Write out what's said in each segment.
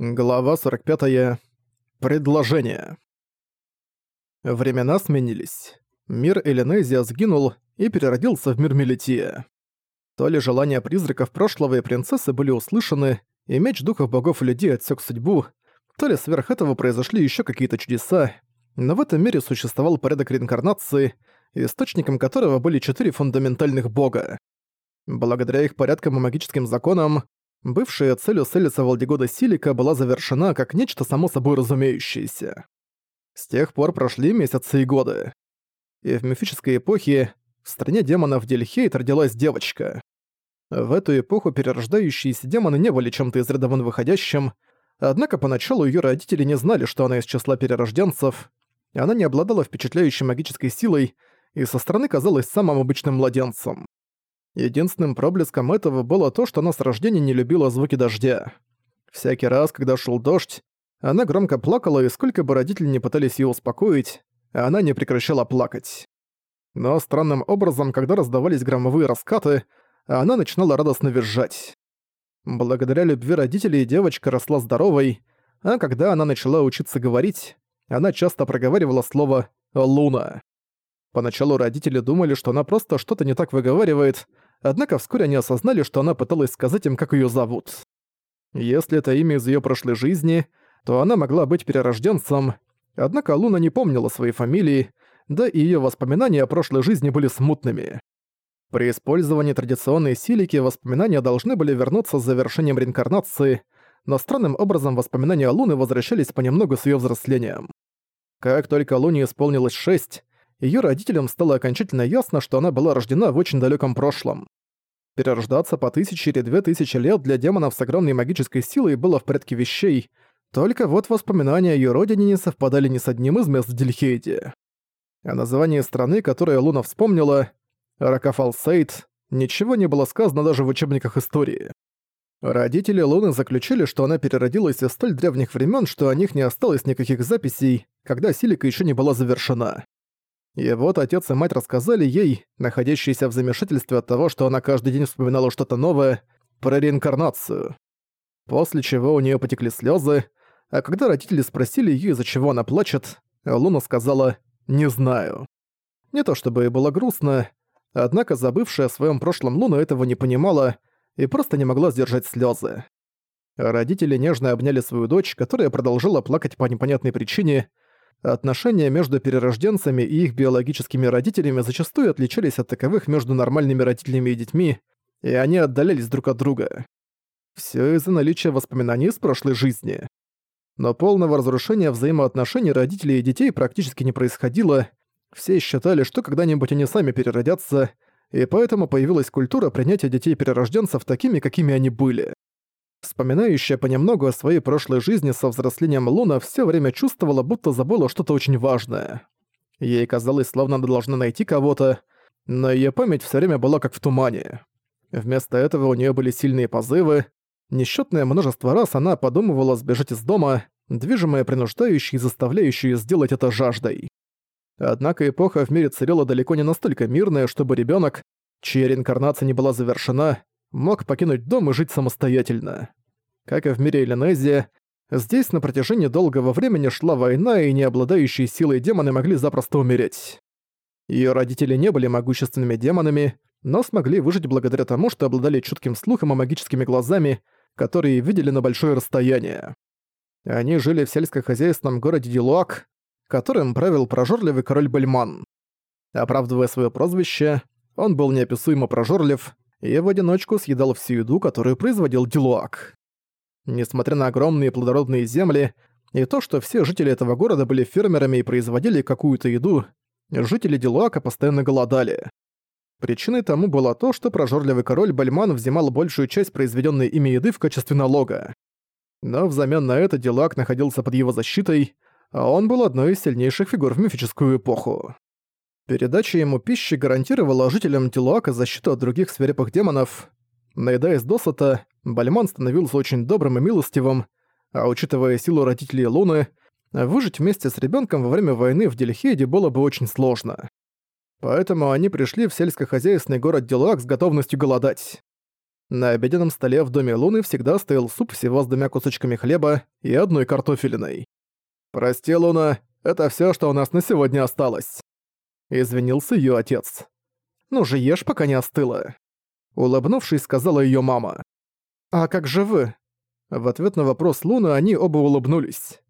Глава 45. Предложение. Времена сменились. Мир Элинезия сгинул и переродился в мир Мелития. То ли желания призраков прошлого и принцессы были услышаны, и меч духов богов и людей отсек судьбу, то ли сверх этого произошли еще какие-то чудеса, но в этом мире существовал порядок реинкарнации, источником которого были четыре фундаментальных бога. Благодаря их порядкам и магическим законам, Бывшая цель у Селиса Валдигода Силика была завершена как нечто само собой разумеющееся. С тех пор прошли месяцы и годы. И в мифической эпохе в стране демонов Дельхейт родилась девочка. В эту эпоху перерождающиеся демоны не были чем-то из ряда выходящим, однако поначалу ее родители не знали, что она из числа перерожденцев, она не обладала впечатляющей магической силой и со стороны казалась самым обычным младенцем. Единственным проблеском этого было то, что она с рождения не любила звуки дождя. Всякий раз, когда шел дождь, она громко плакала, и сколько бы родители не пытались ее успокоить, она не прекращала плакать. Но странным образом, когда раздавались громовые раскаты, она начинала радостно визжать. Благодаря любви родителей девочка росла здоровой, а когда она начала учиться говорить, она часто проговаривала слово «луна». Поначалу родители думали, что она просто что-то не так выговаривает, однако вскоре они осознали, что она пыталась сказать им, как её зовут. Если это имя из её прошлой жизни, то она могла быть перерожденцем, однако Луна не помнила своей фамилии, да и её воспоминания о прошлой жизни были смутными. При использовании традиционной силики воспоминания должны были вернуться с завершением реинкарнации, но странным образом воспоминания Луны возвращались понемногу с её взрослением. Как только Луне исполнилось шесть, её родителям стало окончательно ясно, что она была рождена в очень далёком прошлом. Перерождаться по тысяче или две тысячи лет для демонов с огромной магической силой было в порядке вещей, только вот воспоминания о её родине не совпадали ни с одним из мест в Дельхейде. О названии страны, которое Луна вспомнила, Ракафалсейд, ничего не было сказано даже в учебниках истории. Родители Луны заключили, что она переродилась из столь древних времен, что о них не осталось никаких записей, когда Силика еще не была завершена. И вот отец и мать рассказали ей, находящейся в замешательстве от того, что она каждый день вспоминала что-то новое, про реинкарнацию. После чего у нее потекли слезы, а когда родители спросили ее, из-за чего она плачет, Луна сказала «не знаю». Не то чтобы ей было грустно, однако забывшая о своем прошлом Луна этого не понимала и просто не могла сдержать слезы. Родители нежно обняли свою дочь, которая продолжала плакать по непонятной причине, Отношения между перерожденцами и их биологическими родителями зачастую отличались от таковых между нормальными родителями и детьми, и они отдалялись друг от друга. Всё из-за наличия воспоминаний из прошлой жизни. Но полного разрушения взаимоотношений родителей и детей практически не происходило, все считали, что когда-нибудь они сами переродятся, и поэтому появилась культура принятия детей-перерожденцев такими, какими они были. Вспоминающая понемногу о своей прошлой жизни со взрослением Луна все время чувствовала, будто забыла что-то очень важное. Ей казалось, словно она должна найти кого-то, но ее память все время была как в тумане. Вместо этого у нее были сильные позывы. Несчетное множество раз она подумывала сбежать из дома, движимая принуждающей и заставляющей сделать это жаждой. Однако эпоха в мире царила далеко не настолько мирная, чтобы ребенок, чья реинкарнация не была завершена, мог покинуть дом и жить самостоятельно. Как и в мире Элинезия, здесь на протяжении долгого времени шла война, и не обладающие силой демоны могли запросто умереть. Её родители не были могущественными демонами, но смогли выжить благодаря тому, что обладали чутким слухом и магическими глазами, которые видели на большое расстояние. Они жили в сельскохозяйственном городе Дилуак, которым правил прожорливый король Бельман. Оправдывая своё прозвище, он был неописуемо прожорлив, и в одиночку съедал всю еду, которую производил Дилуак. Несмотря на огромные плодородные земли и то, что все жители этого города были фермерами и производили какую-то еду, жители Дилуака постоянно голодали. Причиной тому было то, что прожорливый король Бальман взимал большую часть произведенной ими еды в качестве налога. Но взамен на это Дилуак находился под его защитой, а он был одной из сильнейших фигур в мифическую эпоху. Передача ему пищи гарантировала жителям Тилуака защиту от других свирепых демонов. Наедаясь досыта, Бальман становился очень добрым и милостивым, а учитывая силу родителей Луны, выжить вместе с ребенком во время войны в Дельхейде было бы очень сложно. Поэтому они пришли в сельскохозяйственный город Дилуак с готовностью голодать. На обеденном столе в доме Луны всегда стоял суп всего с двумя кусочками хлеба и одной картофелиной. «Прости, Луна, это все, что у нас на сегодня осталось», — извинился ее отец. «Ну же ешь, пока не остыло», — улыбнувшись, сказала ее мама. «А как же вы?» В ответ на вопрос Луны они оба улыбнулись.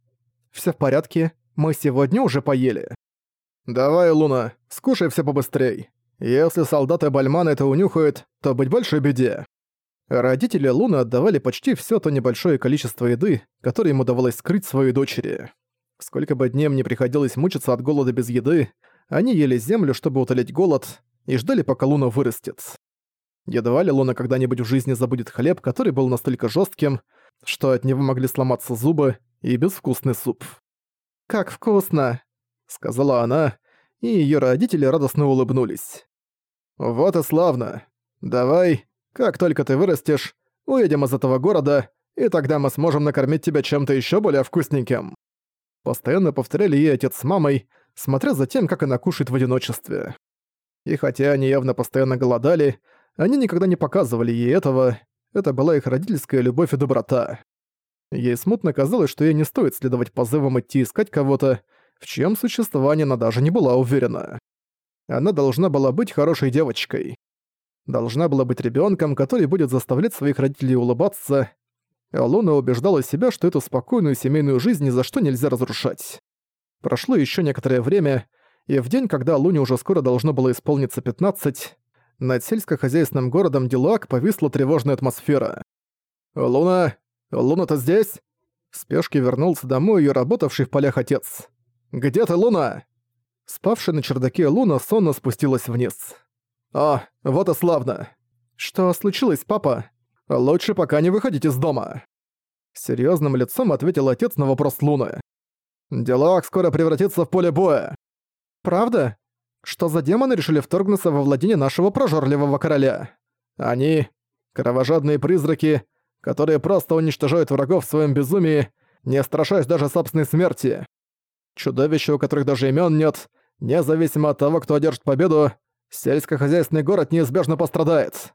Все в порядке, мы сегодня уже поели». «Давай, Луна, скушай все побыстрей. Если солдаты Бальмана это унюхают, то быть большой беде». Родители Луны отдавали почти все то небольшое количество еды, которое им удавалось скрыть своей дочери. Сколько бы дней им не приходилось мучиться от голода без еды, они ели землю, чтобы утолить голод, и ждали, пока Луна вырастет. Едва ли Луна когда-нибудь в жизни забудет хлеб, который был настолько жестким, что от него могли сломаться зубы, и безвкусный суп. «Как вкусно!» — сказала она, и ее родители радостно улыбнулись. «Вот и славно. Давай, как только ты вырастешь, уедем из этого города, и тогда мы сможем накормить тебя чем-то еще более вкусненьким». Постоянно повторяли ей отец с мамой, смотря за тем, как она кушает в одиночестве. И хотя они явно постоянно голодали, они никогда не показывали ей этого, это была их родительская любовь и доброта. Ей смутно казалось, что ей не стоит следовать позывам идти искать кого-то, в чьем существовании она даже не была уверена. Она должна была быть хорошей девочкой. Должна была быть ребенком, который будет заставлять своих родителей улыбаться. А Луна убеждала себя, что эту спокойную семейную жизнь ни за что нельзя разрушать. Прошло еще некоторое время, и в день, когда Луне уже скоро должно было исполниться 15, над сельскохозяйственным городом Дилак повисла тревожная атмосфера. «Луна, «Луна-то здесь?» В спешке вернулся домой ее работавший в полях отец. «Где ты, Луна?» Спавшая на чердаке Луна сонно спустилась вниз. «О, вот и славно!» «Что случилось, папа?» «Лучше пока не выходить из дома!» Серьезным лицом ответил отец на вопрос Луны. «Делак скоро превратится в поле боя!» «Правда? Что за демоны решили вторгнуться во владение нашего прожорливого короля?» «Они — кровожадные призраки, которые просто уничтожают врагов в своем безумии, не страшась даже собственной смерти. Чудовища, у которых даже имен нет, независимо от того, кто одержит победу, сельскохозяйственный город неизбежно пострадает.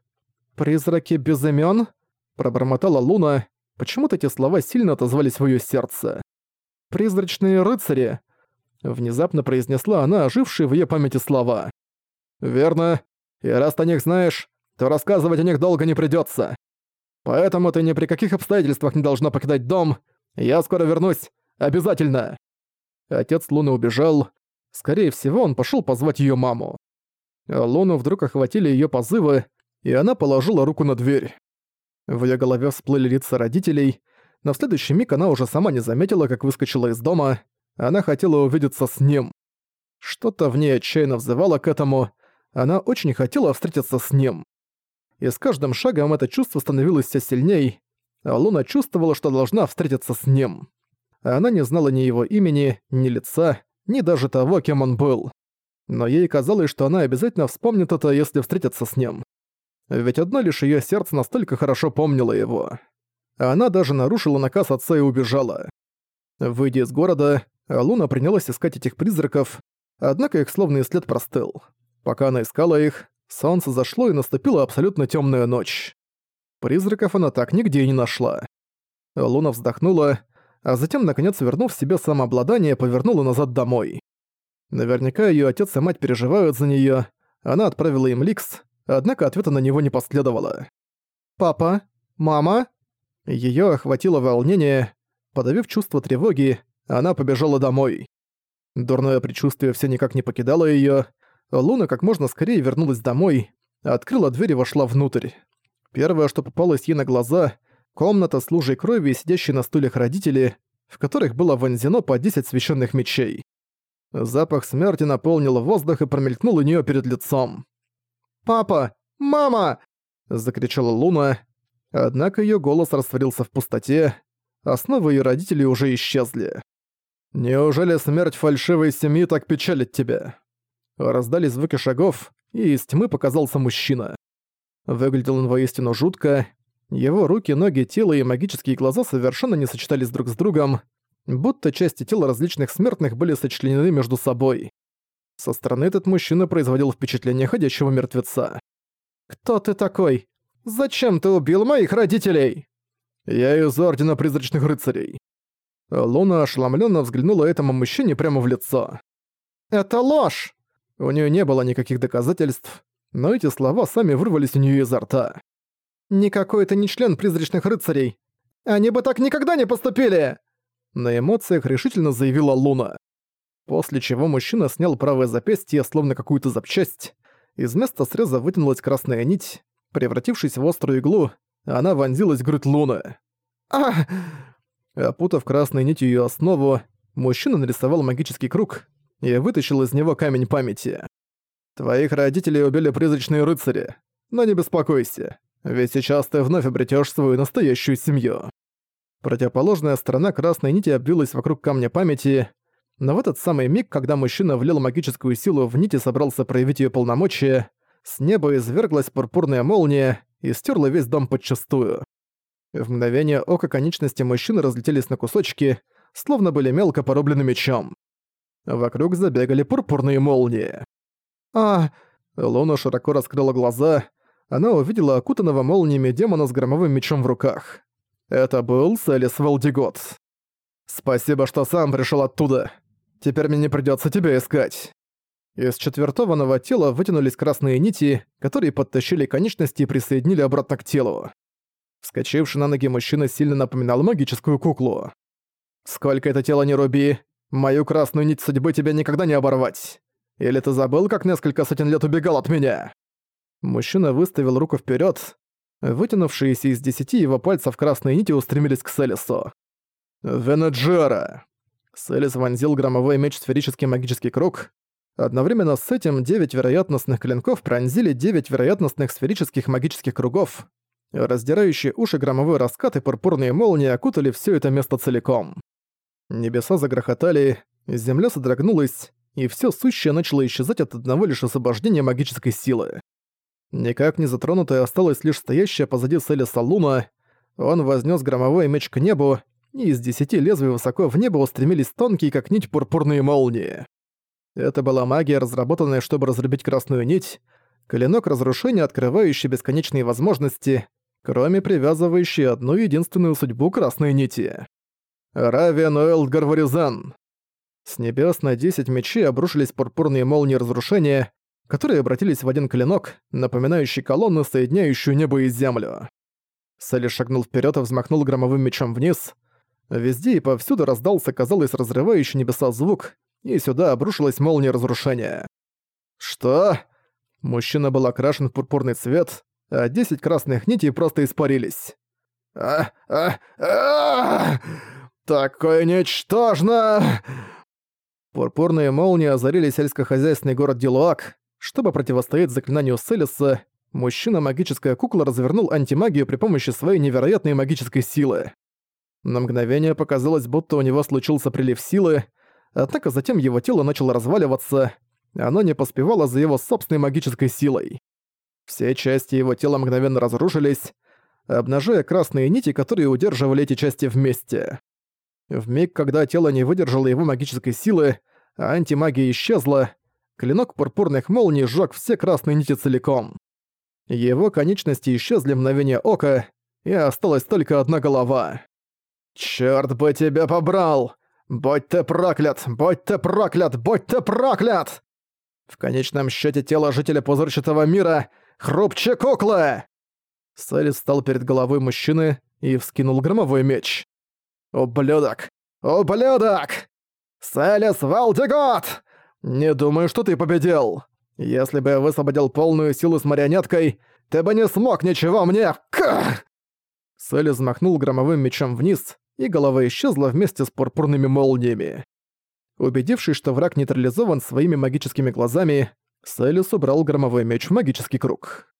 «Призраки без имен? пробормотала Луна. Почему-то эти слова сильно отозвались в её сердце. «Призрачные рыцари», — внезапно произнесла она ожившие в её памяти слова. «Верно. И раз ты о них знаешь, то рассказывать о них долго не придётся. Поэтому ты ни при каких обстоятельствах не должна покидать дом. Я скоро вернусь. Обязательно!» Отец Луны убежал. Скорее всего, он пошел позвать ее маму. Луну вдруг охватили ее позывы, и она положила руку на дверь. В ее голове всплыли лица родителей, но в следующий миг она уже сама не заметила, как выскочила из дома. Она хотела увидеться с ним. Что-то в ней отчаянно взывало к этому. Она очень хотела встретиться с ним и с каждым шагом это чувство становилось все сильней, Луна чувствовала, что должна встретиться с ним. Она не знала ни его имени, ни лица, ни даже того, кем он был. Но ей казалось, что она обязательно вспомнит это, если встретится с ним. Ведь одно лишь её сердце настолько хорошо помнило его. Она даже нарушила наказ отца и убежала. Выйдя из города, Луна принялась искать этих призраков, однако их словно след простыл. Пока она искала их, Солнце зашло и наступила абсолютно темная ночь. Призраков она так нигде и не нашла. Луна вздохнула, а затем, наконец, вернув себе самообладание, повернула назад домой. Наверняка ее отец и мать переживают за нее. Она отправила им ликс, однако ответа на него не последовало. «Папа? Мама?» Ее охватило волнение. Подавив чувство тревоги, она побежала домой. Дурное предчувствие все никак не покидало ее. Луна как можно скорее вернулась домой, открыла дверь и вошла внутрь. Первое, что попалось ей на глаза — комната с лужей крови и сидящие на стульях родители, в которых было вонзено по 10 священных мечей. Запах смерти наполнил воздух и промелькнул у нее перед лицом. «Папа! Мама!» — закричала Луна. Однако ее голос растворился в пустоте, основы ее родителей уже исчезли. «Неужели смерть фальшивой семьи так печалит тебя?» Раздались звуки шагов, и из тьмы показался мужчина. Выглядел он воистину жутко. Его руки, ноги, тело и магические глаза совершенно не сочетались друг с другом, будто части тела различных смертных были сочленены между собой. Со стороны этот мужчина производил впечатление ходящего мертвеца. «Кто ты такой? Зачем ты убил моих родителей?» «Я из Ордена Призрачных Рыцарей». Луна ошеломленно взглянула этому мужчине прямо в лицо. «Это ложь!» У нее не было никаких доказательств, но эти слова сами вырвались у нее изо рта. «Никакой это не член Призрачных Рыцарей! Они бы так никогда не поступили!» На эмоциях решительно заявила Луна. После чего мужчина снял правое запястье, словно какую-то запчасть. Из места среза вытянулась красная нить. Превратившись в острую иглу, она вонзилась в грудь Луны. «Ах!» Опутав красной нитью её основу, мужчина нарисовал магический круг и вытащил из него камень памяти. «Твоих родителей убили призрачные рыцари, но не беспокойся, ведь сейчас ты вновь обретёшь свою настоящую семью». Противоположная сторона красной нити обвилась вокруг камня памяти, но в этот самый миг, когда мужчина влил магическую силу в нить и собрался проявить её полномочия, с неба изверглась пурпурная молния и стерла весь дом подчистую. В мгновение ока конечности мужчины разлетелись на кусочки, словно были мелко порублены мечом. Вокруг забегали пурпурные молнии. «А...» Луна широко раскрыла глаза. Она увидела окутанного молниями демона с громовым мечом в руках. Это был Селис Валдигот. «Спасибо, что сам пришел оттуда. Теперь мне не придётся тебя искать». Из четвертованного тела вытянулись красные нити, которые подтащили конечности и присоединили обратно к телу. Вскочивший на ноги мужчина сильно напоминал магическую куклу. «Сколько это тело не руби, мою красную нить судьбы тебе никогда не оборвать. Или ты забыл, как несколько сотен лет убегал от меня?» Мужчина выставил руку вперед, Вытянувшиеся из десяти его пальцев красные нити устремились к Селису. «Венеджера!» Селис вонзил громовой меч в сферический магический круг. Одновременно с этим девять вероятностных клинков пронзили девять вероятностных сферических магических кругов. Раздирающие уши громовой раскат и пурпурные молнии окутали все это место целиком. Небеса загрохотали, земля содрогнулась, и все сущее начало исчезать от одного лишь освобождения магической силы. Никак не затронутая осталась лишь стоящая позади Селиса Луна. Он вознес громовой меч к небу, и из десяти лезвий высоко в небо устремились тонкие, как нить, пурпурные молнии. Это была магия, разработанная, чтобы разрубить красную нить, клинок разрушения, открывающий бесконечные возможности, кроме привязывающей одну единственную судьбу красной нити. Равиан Уэлд Гарваризан. С небес на десять мечей обрушились пурпурные молнии разрушения, которые обратились в один клинок, напоминающий колонну, соединяющую небо и землю. Селли шагнул вперед и взмахнул громовым мечом вниз. Везде и повсюду раздался, казалось, разрывающий небеса звук, и сюда обрушилась молния разрушения. «Что?» Мужчина был окрашен в пурпурный цвет, а десять красных нитей просто испарились. «А, а, а, Такое ничтожно!» Пурпурные молнии озарили сельскохозяйственный город Дилуак, чтобы противостоять заклинанию Селиса, мужчина-магическая кукла развернул антимагию при помощи своей невероятной магической силы. На мгновение показалось, будто у него случился прилив силы, однако затем его тело начало разваливаться, оно не поспевало за его собственной магической силой. Все части его тела мгновенно разрушились, обнажая красные нити, которые удерживали эти части вместе. В миг, когда тело не выдержало его магической силы, а антимагия исчезла, клинок пурпурных молний сжёг все красные нити целиком. Его конечности исчезли мгновение ока, и осталась только одна голова. «Чёрт бы тебя побрал! Будь ты проклят! Будь ты проклят! Будь ты проклят!» В конечном счете тело жителя пузырчатого мира — хрупче куклы! Селис встал перед головой мужчины и вскинул громовой меч. «Ублюдок! Ублюдок! Селис Валдигот!» «Не думаю, что ты победил. Если бы я высвободил полную силу с марионеткой, ты бы не смог ничего мне... Ках!» Селли взмахнул громовым мечом вниз, и голова исчезла вместе с пурпурными молниями. Убедившись, что враг нейтрализован своими магическими глазами, Селис убрал громовой меч в магический круг.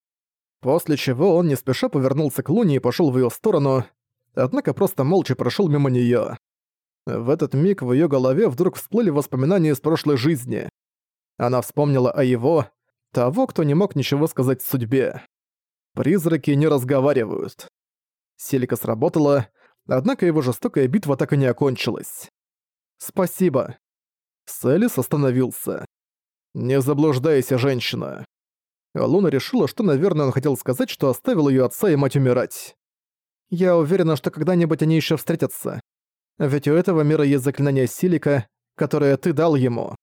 После чего он не спеша повернулся к Луне и пошёл в её сторону, однако просто молча прошёл мимо неё. В этот миг в её голове вдруг всплыли воспоминания из прошлой жизни. Она вспомнила о его, того, кто не мог ничего сказать судьбе. Призраки не разговаривают. Селика сработала, однако его жестокая битва так и не окончилась. «Спасибо». Селис остановился. «Не заблуждайся, женщина. Луна решила, что, наверное, он хотел сказать, что оставил ее отца и мать умирать. «Я уверена, что когда-нибудь они еще встретятся. Ведь у этого мира есть заклинание Силика, которое ты дал ему».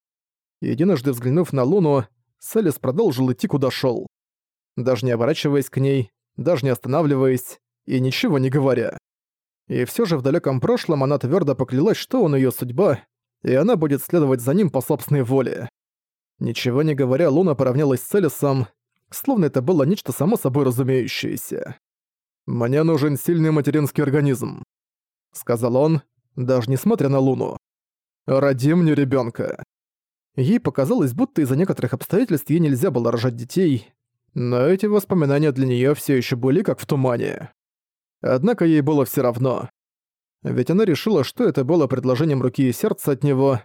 Единожды взглянув на Луну, Селис продолжил идти, куда шел, Даже не оборачиваясь к ней, даже не останавливаясь и ничего не говоря. И все же в далеком прошлом она твердо поклялась, что он ее судьба, и она будет следовать за ним по собственной воле. Ничего не говоря, Луна поравнялась с Элисом, словно это было нечто само собой разумеющееся. «Мне нужен сильный материнский организм», — сказал он, даже не смотря на Луну. «Роди мне ребенка. Ей показалось, будто из-за некоторых обстоятельств ей нельзя было рожать детей, но эти воспоминания для нее все еще были как в тумане. Однако ей было все равно. Ведь она решила, что это было предложением руки и сердца от него.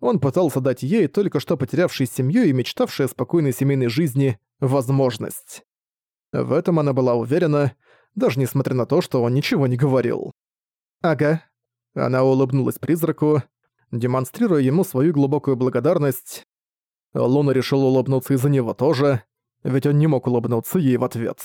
Он пытался дать ей, только что потерявшей семью и мечтавшей о спокойной семейной жизни, возможность. В этом она была уверена, даже несмотря на то, что он ничего не говорил. «Ага». Она улыбнулась призраку, демонстрируя ему свою глубокую благодарность. Луна решил улыбнуться из-за него тоже, ведь он не мог улыбнуться ей в ответ.